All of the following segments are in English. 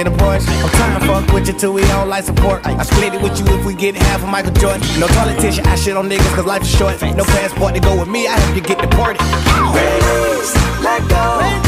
in a Porsche. I'm trying to fuck with you till we on life support. I split it with you if we get half of Michael Jordan. No politician, I shit on niggas cause life is short. No passport to go with me, I help you get deported. Raise, let go,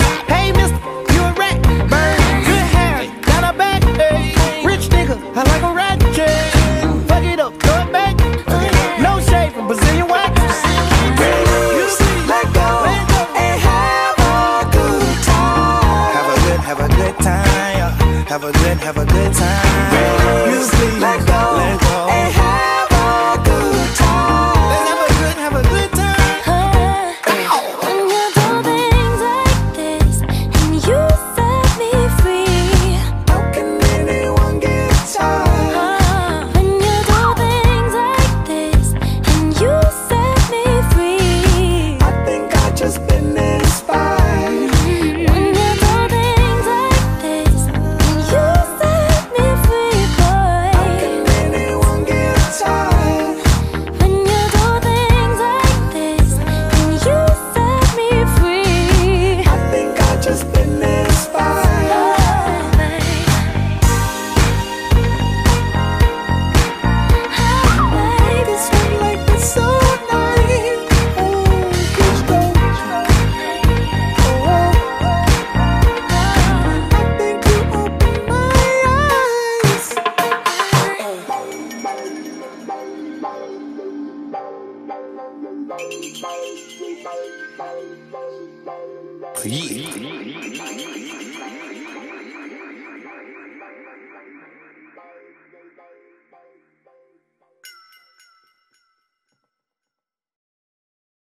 Have a have a 次。